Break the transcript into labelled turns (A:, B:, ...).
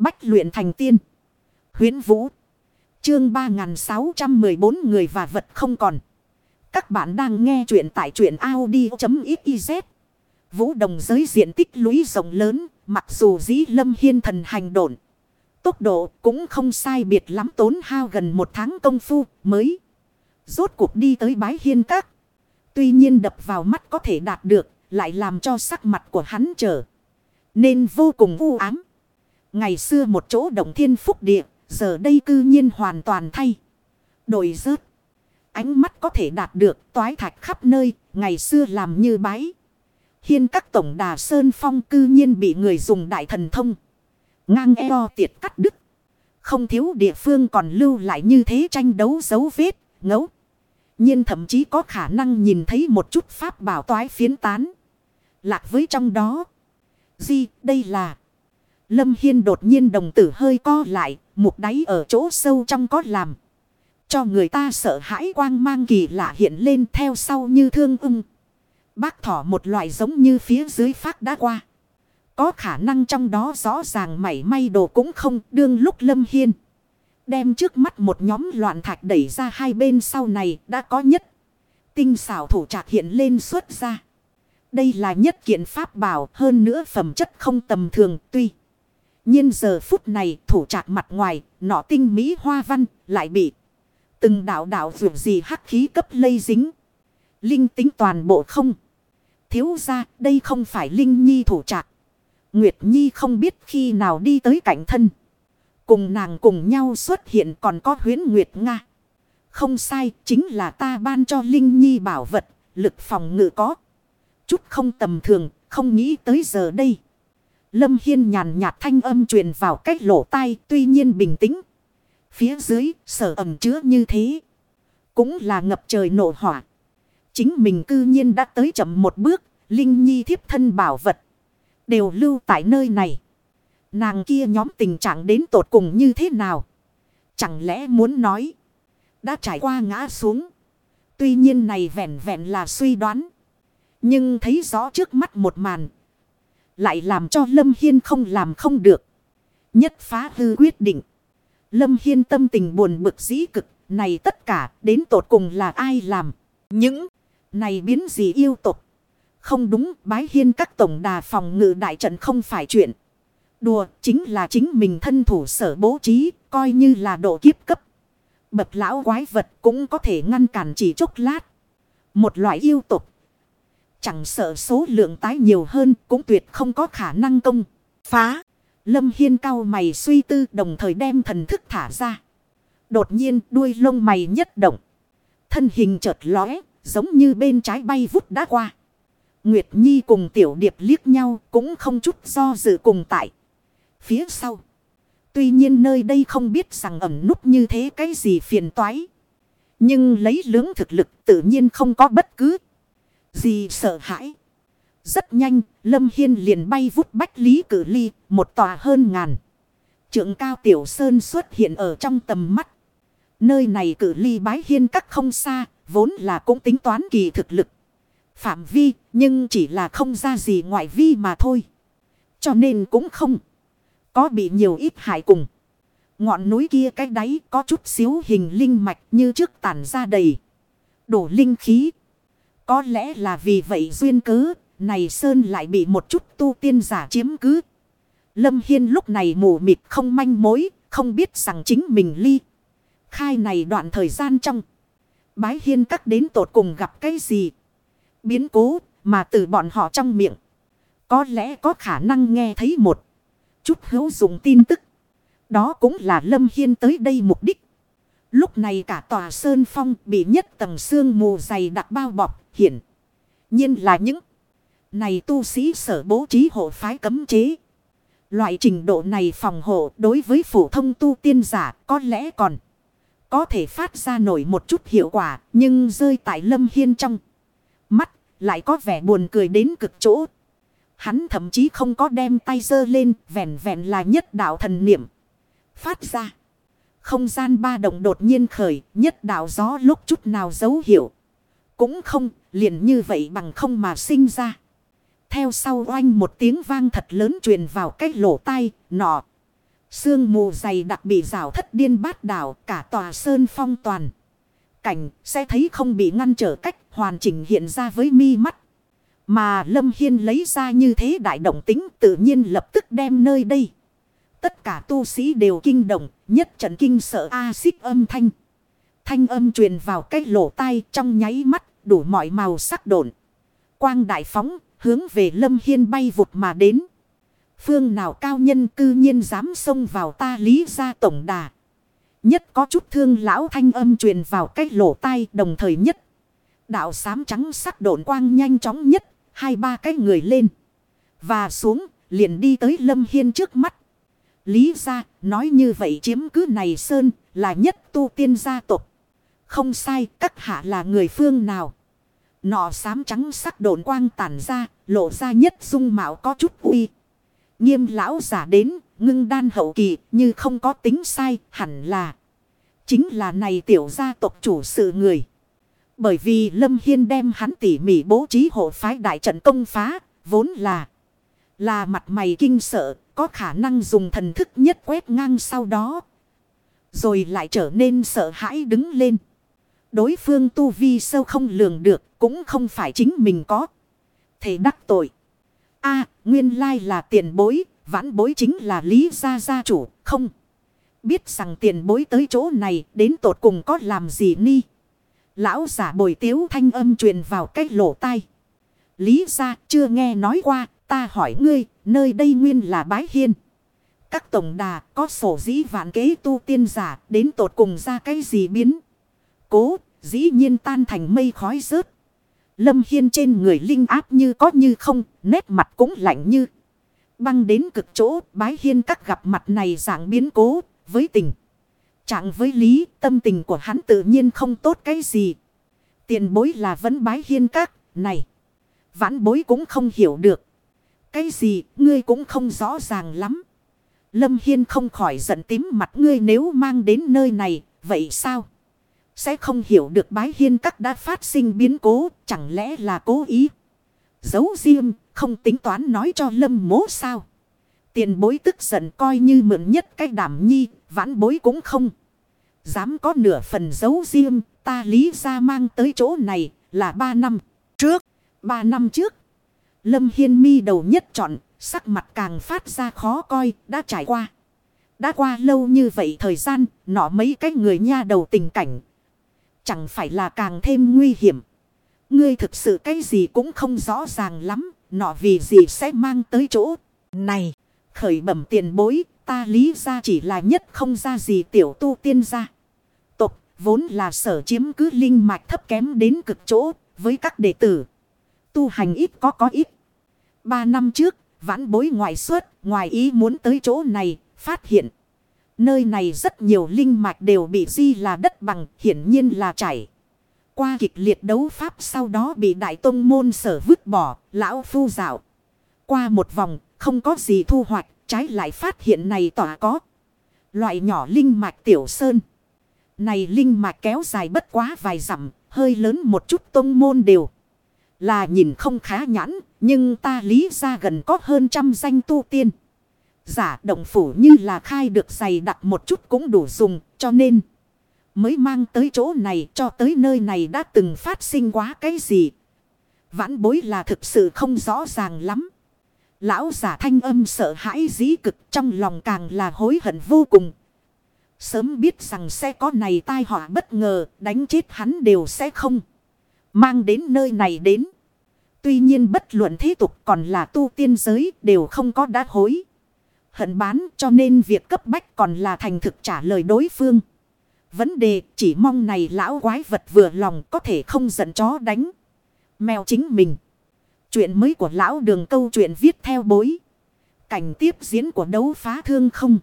A: Bách luyện thành tiên. Huyến Vũ. Chương 3614 người và vật không còn. Các bạn đang nghe truyện tại truyện Audi.xyz. Vũ đồng giới diện tích lũy rộng lớn. Mặc dù dĩ lâm hiên thần hành độn. Tốc độ cũng không sai biệt lắm tốn hao gần một tháng công phu mới. Rốt cuộc đi tới bái hiên các. Tuy nhiên đập vào mắt có thể đạt được. Lại làm cho sắc mặt của hắn trở. Nên vô cùng u ám. Ngày xưa một chỗ động thiên phúc địa. Giờ đây cư nhiên hoàn toàn thay. Đổi rớt. Ánh mắt có thể đạt được toái thạch khắp nơi. Ngày xưa làm như bái. Hiên các tổng đà Sơn Phong cư nhiên bị người dùng đại thần thông. Ngang eo tiệt cắt đứt. Không thiếu địa phương còn lưu lại như thế tranh đấu dấu vết, ngấu. nhiên thậm chí có khả năng nhìn thấy một chút pháp bảo toái phiến tán. Lạc với trong đó. di đây là... Lâm Hiên đột nhiên đồng tử hơi co lại, mục đáy ở chỗ sâu trong có làm. Cho người ta sợ hãi quang mang kỳ lạ hiện lên theo sau như thương ưng. Bác thỏ một loại giống như phía dưới phát đã qua. Có khả năng trong đó rõ ràng mảy may đồ cũng không đương lúc Lâm Hiên. Đem trước mắt một nhóm loạn thạch đẩy ra hai bên sau này đã có nhất. Tinh xảo thủ trạc hiện lên xuất ra. Đây là nhất kiện pháp bảo hơn nữa phẩm chất không tầm thường tuy nhiên giờ phút này thủ trạc mặt ngoài nọ tinh mỹ hoa văn lại bị từng đạo đạo vượt gì hắc khí cấp lây dính. Linh tính toàn bộ không. Thiếu ra đây không phải Linh Nhi thủ trạc. Nguyệt Nhi không biết khi nào đi tới cạnh thân. Cùng nàng cùng nhau xuất hiện còn có huyến Nguyệt Nga. Không sai, chính là ta ban cho Linh Nhi bảo vật, lực phòng ngự có. Chút không tầm thường, không nghĩ tới giờ đây. Lâm Hiên nhàn nhạt thanh âm truyền vào cách lỗ tai tuy nhiên bình tĩnh. Phía dưới, sở ẩm chứa như thế. Cũng là ngập trời nổ hỏa. Chính mình cư nhiên đã tới chậm một bước, Linh Nhi thiếp thân bảo vật đều lưu tại nơi này. Nàng kia nhóm tình trạng đến tột cùng như thế nào? Chẳng lẽ muốn nói. Đã trải qua ngã xuống. Tuy nhiên này vẹn vẹn là suy đoán. Nhưng thấy rõ trước mắt một màn. Lại làm cho Lâm Hiên không làm không được. Nhất phá hư quyết định. Lâm Hiên tâm tình buồn bực dĩ cực. Này tất cả đến tột cùng là ai làm. Những này biến gì yêu tục. Không đúng, bái hiên các tổng đà phòng ngự đại trận không phải chuyện. Đùa, chính là chính mình thân thủ sở bố trí, coi như là độ kiếp cấp. Bậc lão quái vật cũng có thể ngăn cản chỉ chốc lát. Một loại yêu tục. Chẳng sợ số lượng tái nhiều hơn cũng tuyệt không có khả năng công. Phá. Lâm Hiên cao mày suy tư đồng thời đem thần thức thả ra. Đột nhiên đuôi lông mày nhất động. Thân hình chợt lóe, giống như bên trái bay vút đã qua. Nguyệt Nhi cùng Tiểu Điệp liếc nhau cũng không chút do dự cùng tại. Phía sau. Tuy nhiên nơi đây không biết rằng ẩm nút như thế cái gì phiền toái. Nhưng lấy lưỡng thực lực tự nhiên không có bất cứ gì sợ hãi. Rất nhanh, Lâm Hiên liền bay vút bách lý cử ly, một tòa hơn ngàn. Trượng cao tiểu sơn xuất hiện ở trong tầm mắt. Nơi này cử ly bái hiên các không xa, vốn là cũng tính toán kỳ thực lực phạm vi, nhưng chỉ là không ra gì ngoại vi mà thôi. Cho nên cũng không có bị nhiều ít hại cùng. Ngọn núi kia cái đáy có chút xíu hình linh mạch như trước tản ra đầy. Đổ linh khí. Có lẽ là vì vậy duyên cớ, này Sơn lại bị một chút tu tiên giả chiếm cứ. Lâm Hiên lúc này mù mịt không manh mối, không biết rằng chính mình ly. Khai này đoạn thời gian trong. Bái Hiên cắt đến tột cùng gặp cái gì biến cố mà từ bọn họ trong miệng. Có lẽ có khả năng nghe thấy một chút hữu dụng tin tức. Đó cũng là Lâm Hiên tới đây mục đích. Lúc này cả tòa sơn phong bị nhất tầng xương mù dày đặc bao bọc hiện, nhiên là những này tu sĩ sở bố trí hộ phái cấm chế. Loại trình độ này phòng hộ đối với phổ thông tu tiên giả có lẽ còn có thể phát ra nổi một chút hiệu quả nhưng rơi tại Lâm Hiên trong mắt, lại có vẻ buồn cười đến cực chỗ. Hắn thậm chí không có đem tay dơ lên, vẹn vẹn là nhất đạo thần niệm. Phát ra. Không gian ba động đột nhiên khởi, nhất đạo gió lúc chút nào dấu hiệu. Cũng không, liền như vậy bằng không mà sinh ra. Theo sau oanh một tiếng vang thật lớn truyền vào cái lỗ tai, nọ. Sương mù dày đặc bị rào thất điên bát đảo cả tòa sơn phong toàn. Cảnh sẽ thấy không bị ngăn trở cách hoàn chỉnh hiện ra với mi mắt. Mà Lâm Hiên lấy ra như thế đại động tính tự nhiên lập tức đem nơi đây. Tất cả tu sĩ đều kinh động, nhất trận kinh sợ A xích âm thanh. Thanh âm truyền vào cái lỗ tai trong nháy mắt, đủ mọi màu sắc độn. Quang đại phóng, hướng về Lâm Hiên bay vụt mà đến. Phương nào cao nhân cư nhiên dám xông vào ta lý ra tổng đà. Nhất có chút thương lão thanh âm truyền vào cái lỗ tai đồng thời nhất. Đạo sám trắng sắc độn quang nhanh chóng nhất, hai ba cái người lên. Và xuống, liền đi tới Lâm Hiên trước mắt. Lý ra, nói như vậy chiếm cứ này Sơn, là nhất tu tiên gia tộc. Không sai, các hạ là người phương nào. Nọ sám trắng sắc độn quang tản ra, lộ ra nhất dung mạo có chút uy. Nghiêm lão giả đến, ngưng đan hậu kỳ, như không có tính sai, hẳn là. Chính là này tiểu gia tộc chủ sự người. Bởi vì Lâm Hiên đem hắn tỉ mỉ bố trí hộ phái đại trận công phá, vốn là. Là mặt mày kinh sợ, có khả năng dùng thần thức nhất quét ngang sau đó. Rồi lại trở nên sợ hãi đứng lên. Đối phương tu vi sâu không lường được, cũng không phải chính mình có. Thể đắc tội. a nguyên lai là tiền bối, vãn bối chính là lý gia gia chủ, không. Biết rằng tiền bối tới chỗ này, đến tột cùng có làm gì ni. Lão giả bồi tiếu thanh âm truyền vào cái lỗ tai. Lý gia chưa nghe nói qua, ta hỏi ngươi, nơi đây nguyên là bái hiên. Các tổng đà có sổ dĩ vạn kế tu tiên giả đến tột cùng ra cái gì biến. Cố, dĩ nhiên tan thành mây khói rớt. Lâm Hiên trên người linh áp như có như không, nét mặt cũng lạnh như. Băng đến cực chỗ, bái hiên các gặp mặt này dạng biến cố, với tình. Trạng với lý, tâm tình của hắn tự nhiên không tốt cái gì. Tiền bối là vẫn bái hiên các, này. Vãn bối cũng không hiểu được. Cái gì, ngươi cũng không rõ ràng lắm. Lâm Hiên không khỏi giận tím mặt ngươi nếu mang đến nơi này, vậy sao? Sẽ không hiểu được bái hiên các đã phát sinh biến cố, chẳng lẽ là cố ý. Giấu riêng, không tính toán nói cho lâm mố sao. Tiền bối tức giận coi như mượn nhất cái đảm nhi, vãn bối cũng không. Dám có nửa phần giấu riêng, ta lý ra mang tới chỗ này là ba năm trước. Ba năm trước, Lâm Hiên mi đầu nhất chọn, sắc mặt càng phát ra khó coi, đã trải qua. Đã qua lâu như vậy thời gian, nọ mấy cái người nha đầu tình cảnh. Chẳng phải là càng thêm nguy hiểm. Ngươi thực sự cái gì cũng không rõ ràng lắm, nọ vì gì sẽ mang tới chỗ này. Khởi bẩm tiền bối, ta lý ra chỉ là nhất không ra gì tiểu tu tiên ra. Tục, vốn là sở chiếm cứ linh mạch thấp kém đến cực chỗ, với các đệ tử. Tu hành ít có có ít. Ba năm trước, vãn bối ngoại xuất, ngoài ý muốn tới chỗ này, phát hiện. Nơi này rất nhiều linh mạch đều bị di là đất bằng, hiển nhiên là chảy. Qua kịch liệt đấu pháp sau đó bị đại tông môn sở vứt bỏ, lão phu dạo. Qua một vòng, không có gì thu hoạch, trái lại phát hiện này tỏa có. Loại nhỏ linh mạch tiểu sơn. Này linh mạch kéo dài bất quá vài dặm, hơi lớn một chút tông môn đều. Là nhìn không khá nhãn, nhưng ta lý ra gần có hơn trăm danh tu tiên. Giả động phủ như là khai được dày đặt một chút cũng đủ dùng, cho nên mới mang tới chỗ này cho tới nơi này đã từng phát sinh quá cái gì. Vãn bối là thực sự không rõ ràng lắm. Lão giả thanh âm sợ hãi dĩ cực trong lòng càng là hối hận vô cùng. Sớm biết rằng sẽ có này tai họa bất ngờ đánh chết hắn đều sẽ không. Mang đến nơi này đến. Tuy nhiên bất luận thế tục còn là tu tiên giới đều không có đã hối. Hận bán cho nên việc cấp bách còn là thành thực trả lời đối phương. Vấn đề chỉ mong này lão quái vật vừa lòng có thể không giận chó đánh. Mèo chính mình. Chuyện mới của lão đường câu chuyện viết theo bối. Cảnh tiếp diễn của đấu phá thương không.